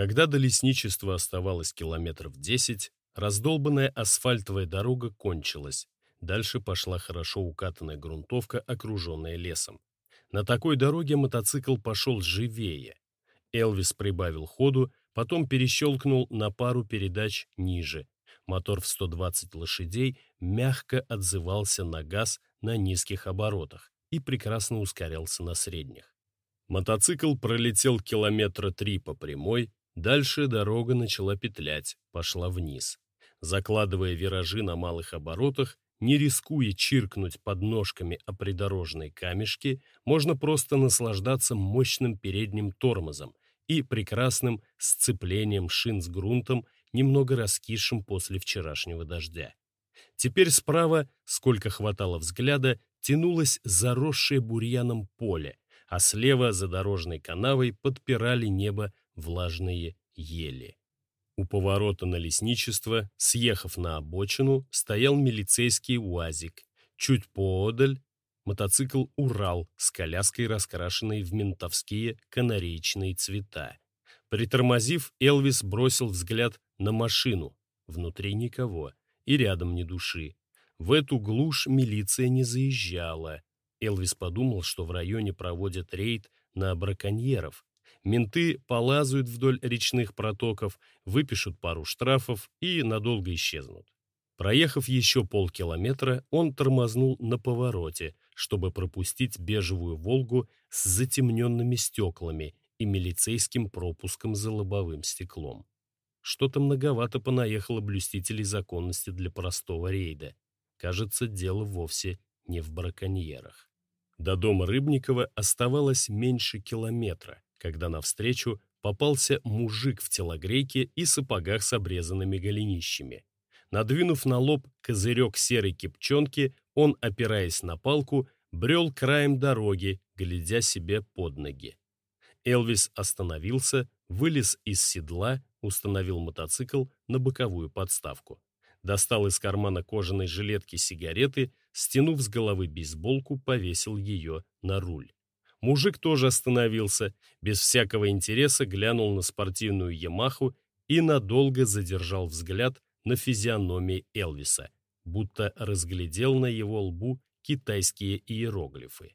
Когда до лесничества оставалось километров десять, раздолбанная асфальтовая дорога кончилась. Дальше пошла хорошо укатанная грунтовка, окруженная лесом. На такой дороге мотоцикл пошел живее. Элвис прибавил ходу, потом перещелкнул на пару передач ниже. Мотор в 120 лошадей мягко отзывался на газ на низких оборотах и прекрасно ускорялся на средних. Мотоцикл пролетел километра три по прямой, дальше дорога начала петлять, пошла вниз. Закладывая виражи на малых оборотах, не рискуя чиркнуть под ножками о придорожной камешки, можно просто наслаждаться мощным передним тормозом и прекрасным сцеплением шин с грунтом, немного раскисшим после вчерашнего дождя. Теперь справа, сколько хватало взгляда, тянулось заросшее бурьяном поле, а слева за дорожной канавой подпирали небо влажные ели. У поворота на лесничество, съехав на обочину, стоял милицейский УАЗик. Чуть поодаль мотоцикл «Урал» с коляской, раскрашенной в ментовские канареечные цвета. Притормозив, Элвис бросил взгляд на машину. Внутри никого. И рядом ни души. В эту глушь милиция не заезжала. Элвис подумал, что в районе проводят рейд на браконьеров, Менты полазают вдоль речных протоков, выпишут пару штрафов и надолго исчезнут. Проехав еще полкилометра, он тормознул на повороте, чтобы пропустить бежевую «Волгу» с затемненными стеклами и милицейским пропуском за лобовым стеклом. Что-то многовато понаехало блюстителей законности для простого рейда. Кажется, дело вовсе не в браконьерах. До дома Рыбникова оставалось меньше километра, когда навстречу попался мужик в телогрейке и сапогах с обрезанными голенищами. Надвинув на лоб козырек серой кипчонки, он, опираясь на палку, брел краем дороги, глядя себе под ноги. Элвис остановился, вылез из седла, установил мотоцикл на боковую подставку. Достал из кармана кожаной жилетки сигареты, стянув с головы бейсболку, повесил ее на руль. Мужик тоже остановился, без всякого интереса глянул на спортивную «Ямаху» и надолго задержал взгляд на физиономии Элвиса, будто разглядел на его лбу китайские иероглифы.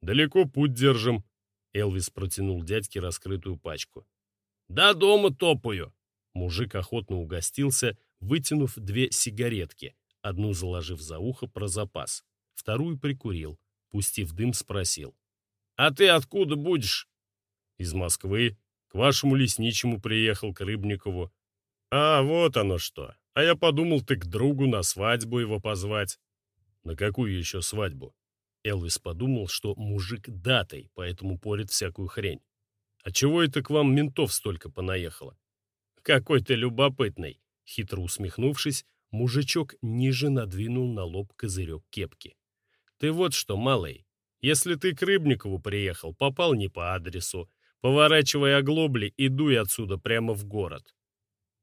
«Далеко путь держим», — Элвис протянул дядьке раскрытую пачку. «Да дома топаю!» Мужик охотно угостился, вытянув две сигаретки, одну заложив за ухо про запас, вторую прикурил, пустив дым, спросил. «А ты откуда будешь?» «Из Москвы. К вашему лесничему приехал, к Рыбникову». «А, вот оно что. А я подумал, ты к другу на свадьбу его позвать». «На какую еще свадьбу?» Элвис подумал, что мужик датой, поэтому порит всякую хрень. «А чего это к вам ментов столько понаехало?» «Какой ты любопытный!» Хитро усмехнувшись, мужичок ниже надвинул на лоб козырек кепки. «Ты вот что, малый, если ты к Рыбникову приехал, попал не по адресу. Поворачивай оглобли и дуй отсюда прямо в город».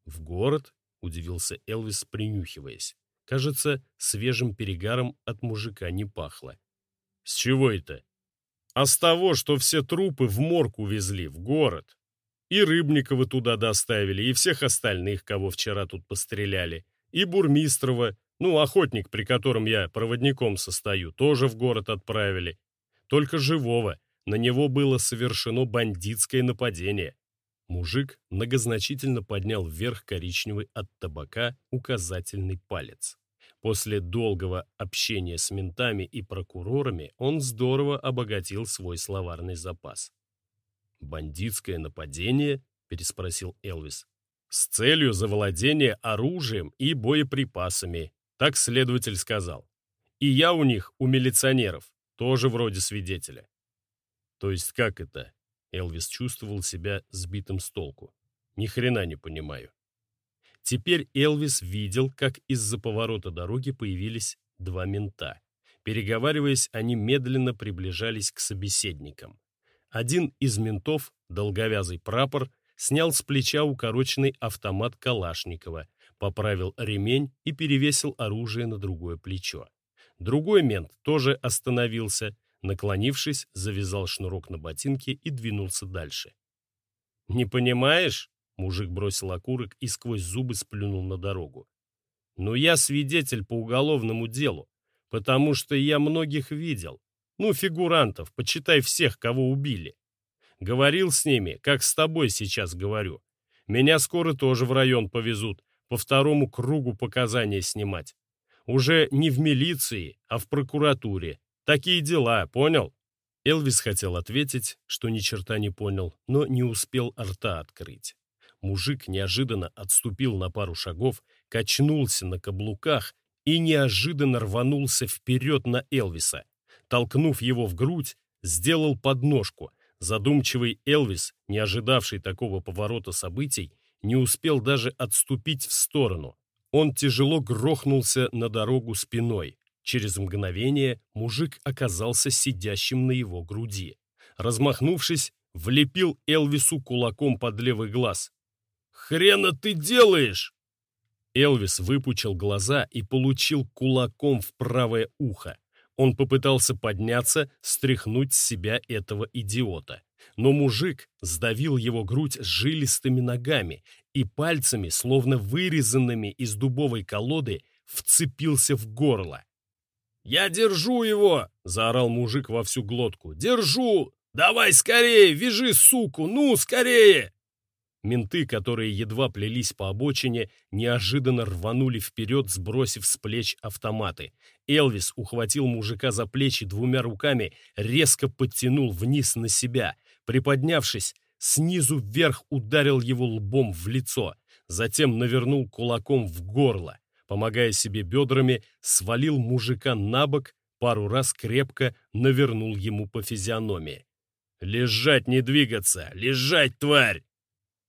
«В город?» — удивился Элвис, принюхиваясь. Кажется, свежим перегаром от мужика не пахло. «С чего это?» «А с того, что все трупы в морг увезли, в город. И Рыбникова туда доставили, и всех остальных, кого вчера тут постреляли, и Бурмистрова, ну, охотник, при котором я проводником состою, тоже в город отправили только живого, на него было совершено бандитское нападение. Мужик многозначительно поднял вверх коричневый от табака указательный палец. После долгого общения с ментами и прокурорами он здорово обогатил свой словарный запас. «Бандитское нападение?» — переспросил Элвис. «С целью завладения оружием и боеприпасами», — так следователь сказал. «И я у них, у милиционеров, тоже вроде свидетеля. То есть как это? Элвис чувствовал себя сбитым с толку. Ни хрена не понимаю. Теперь Элвис видел, как из-за поворота дороги появились два мента. Переговариваясь, они медленно приближались к собеседникам. Один из ментов, долговязый прапор, снял с плеча укороченный автомат Калашникова, поправил ремень и перевесил оружие на другое плечо. Другой мент тоже остановился, наклонившись, завязал шнурок на ботинке и двинулся дальше. «Не понимаешь?» — мужик бросил окурок и сквозь зубы сплюнул на дорогу. «Но я свидетель по уголовному делу, потому что я многих видел. Ну, фигурантов, почитай всех, кого убили. Говорил с ними, как с тобой сейчас говорю. Меня скоро тоже в район повезут, по второму кругу показания снимать. Уже не в милиции, а в прокуратуре. Такие дела, понял?» Элвис хотел ответить, что ни черта не понял, но не успел рта открыть. Мужик неожиданно отступил на пару шагов, качнулся на каблуках и неожиданно рванулся вперед на Элвиса. Толкнув его в грудь, сделал подножку. Задумчивый Элвис, не ожидавший такого поворота событий, не успел даже отступить в сторону. Он тяжело грохнулся на дорогу спиной. Через мгновение мужик оказался сидящим на его груди. Размахнувшись, влепил Элвису кулаком под левый глаз. «Хрена ты делаешь?» Элвис выпучил глаза и получил кулаком в правое ухо. Он попытался подняться, стряхнуть с себя этого идиота. Но мужик сдавил его грудь жилистыми ногами и пальцами, словно вырезанными из дубовой колоды, вцепился в горло. «Я держу его!» — заорал мужик во всю глотку. «Держу! Давай скорее! Вяжи, суку! Ну, скорее!» Менты, которые едва плелись по обочине, неожиданно рванули вперед, сбросив с плеч автоматы. Элвис ухватил мужика за плечи двумя руками, резко подтянул вниз на себя. Приподнявшись, снизу вверх ударил его лбом в лицо, затем навернул кулаком в горло помогая себе бедрами, свалил мужика на бок, пару раз крепко навернул ему по физиономии. «Лежать, не двигаться! Лежать, тварь!»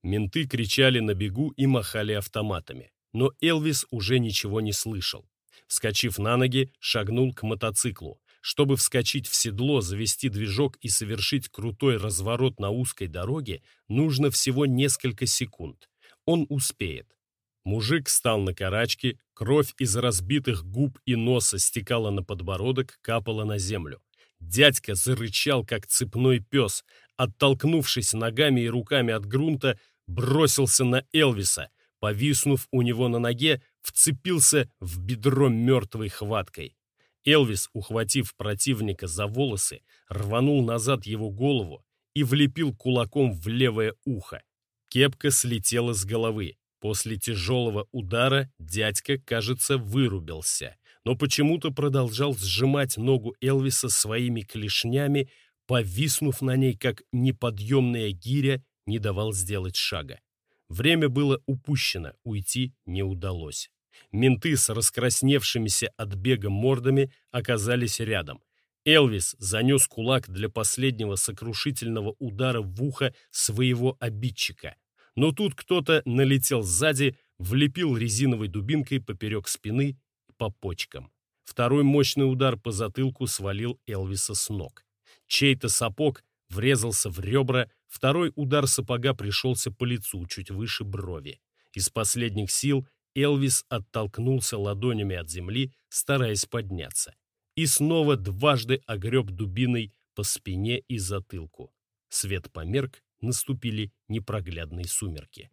Менты кричали на бегу и махали автоматами, но Элвис уже ничего не слышал. Вскочив на ноги, шагнул к мотоциклу. Чтобы вскочить в седло, завести движок и совершить крутой разворот на узкой дороге, нужно всего несколько секунд. Он успеет. Мужик встал на карачки, кровь из разбитых губ и носа стекала на подбородок, капала на землю. Дядька зарычал, как цепной пес, оттолкнувшись ногами и руками от грунта, бросился на Элвиса, повиснув у него на ноге, вцепился в бедро мертвой хваткой. Элвис, ухватив противника за волосы, рванул назад его голову и влепил кулаком в левое ухо. Кепка слетела с головы. После тяжелого удара дядька, кажется, вырубился, но почему-то продолжал сжимать ногу Элвиса своими клешнями, повиснув на ней, как неподъемная гиря, не давал сделать шага. Время было упущено, уйти не удалось. Менты с раскрасневшимися от бега мордами оказались рядом. Элвис занес кулак для последнего сокрушительного удара в ухо своего обидчика — но тут кто-то налетел сзади, влепил резиновой дубинкой поперек спины по почкам. Второй мощный удар по затылку свалил Элвиса с ног. Чей-то сапог врезался в ребра, второй удар сапога пришелся по лицу, чуть выше брови. Из последних сил Элвис оттолкнулся ладонями от земли, стараясь подняться. И снова дважды огреб дубиной по спине и затылку. Свет померк, наступили непроглядные сумерки.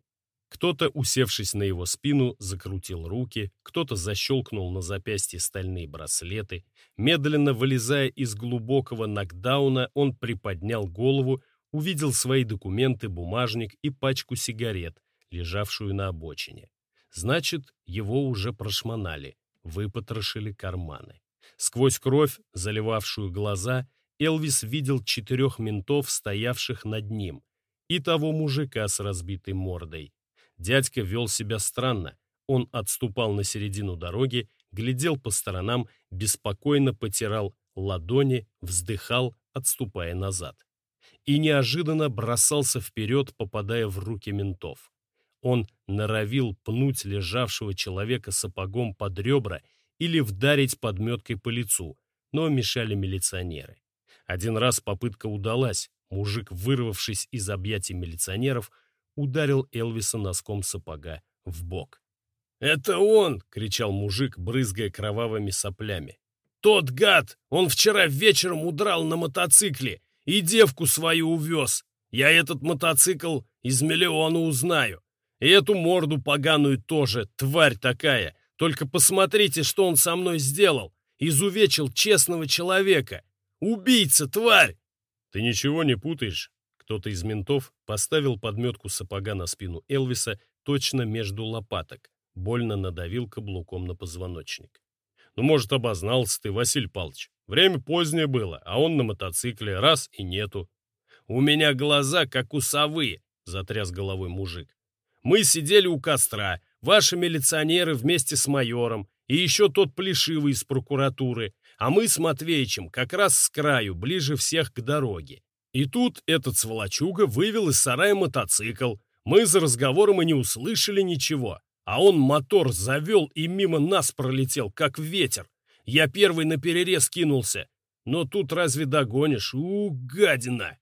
Кто-то, усевшись на его спину, закрутил руки, кто-то защелкнул на запястье стальные браслеты. Медленно вылезая из глубокого нокдауна, он приподнял голову, увидел свои документы, бумажник и пачку сигарет, лежавшую на обочине. Значит, его уже прошмонали, выпотрошили карманы. Сквозь кровь, заливавшую глаза, Элвис видел четырех ментов, стоявших над ним — и того мужика с разбитой мордой. Дядька вел себя странно. Он отступал на середину дороги, глядел по сторонам, беспокойно потирал ладони, вздыхал, отступая назад. И неожиданно бросался вперед, попадая в руки ментов. Он норовил пнуть лежавшего человека сапогом под ребра или вдарить подметкой по лицу, но мешали милиционеры. Один раз попытка удалась, Мужик, вырвавшись из объятий милиционеров, ударил Элвиса носком сапога в бок. «Это он!» — кричал мужик, брызгая кровавыми соплями. «Тот гад! Он вчера вечером удрал на мотоцикле и девку свою увез. Я этот мотоцикл Из миллиона узнаю. И эту морду поганую тоже, тварь такая. Только посмотрите, что он со мной сделал. Изувечил честного человека. Убийца, тварь! Ты ничего не путаешь? Кто-то из ментов поставил подметку сапога на спину Элвиса точно между лопаток. Больно надавил каблуком на позвоночник. Ну, может, обознался ты, Василий Павлович. Время позднее было, а он на мотоцикле раз и нету. У меня глаза, как у совы, затряс головой мужик. Мы сидели у костра, ваши милиционеры вместе с майором и еще тот плешивый из прокуратуры, а мы с Матвеичем как раз с краю, ближе всех к дороге. И тут этот сволочуга вывел из сарая мотоцикл. Мы за разговором и не услышали ничего, а он мотор завел и мимо нас пролетел, как ветер. Я первый на перерез кинулся. Но тут разве догонишь? У, гадина!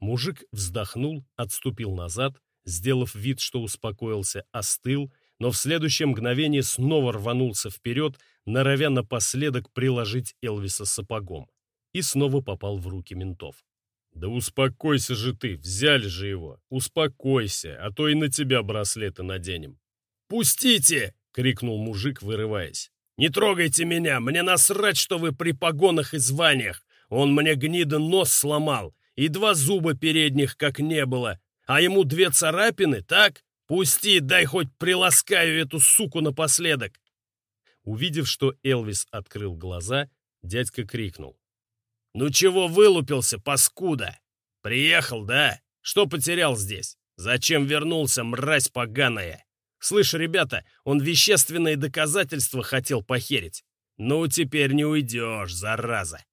Мужик вздохнул, отступил назад, сделав вид, что успокоился, остыл, но в следующее мгновение снова рванулся вперед, норовя напоследок приложить Элвиса сапогом, и снова попал в руки ментов. «Да успокойся же ты, взяли же его! Успокойся, а то и на тебя браслеты наденем!» «Пустите!» — крикнул мужик, вырываясь. «Не трогайте меня! Мне насрать, что вы при погонах и званиях! Он мне гнида нос сломал, и два зуба передних как не было, а ему две царапины, так? Пусти, дай хоть приласкаю эту суку напоследок!» Увидев, что Элвис открыл глаза, дядька крикнул. «Ну чего вылупился, паскуда? Приехал, да? Что потерял здесь? Зачем вернулся, мразь поганая? Слышь, ребята, он вещественные доказательства хотел похерить. Ну, теперь не уйдешь, зараза!»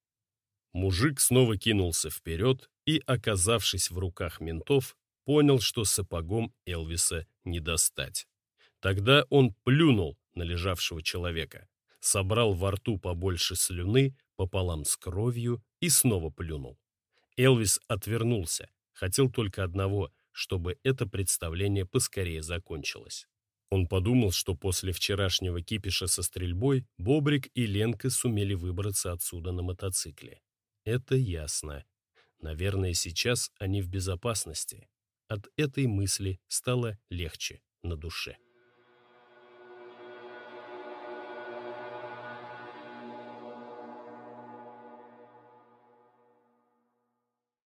Мужик снова кинулся вперед и, оказавшись в руках ментов, понял, что сапогом Элвиса не достать. Тогда он плюнул на лежавшего человека, собрал во рту побольше слюны пополам с кровью и снова плюнул. Элвис отвернулся, хотел только одного, чтобы это представление поскорее закончилось. Он подумал, что после вчерашнего кипиша со стрельбой Бобрик и Ленка сумели выбраться отсюда на мотоцикле. Это ясно. Наверное, сейчас они в безопасности. От этой мысли стало легче на душе.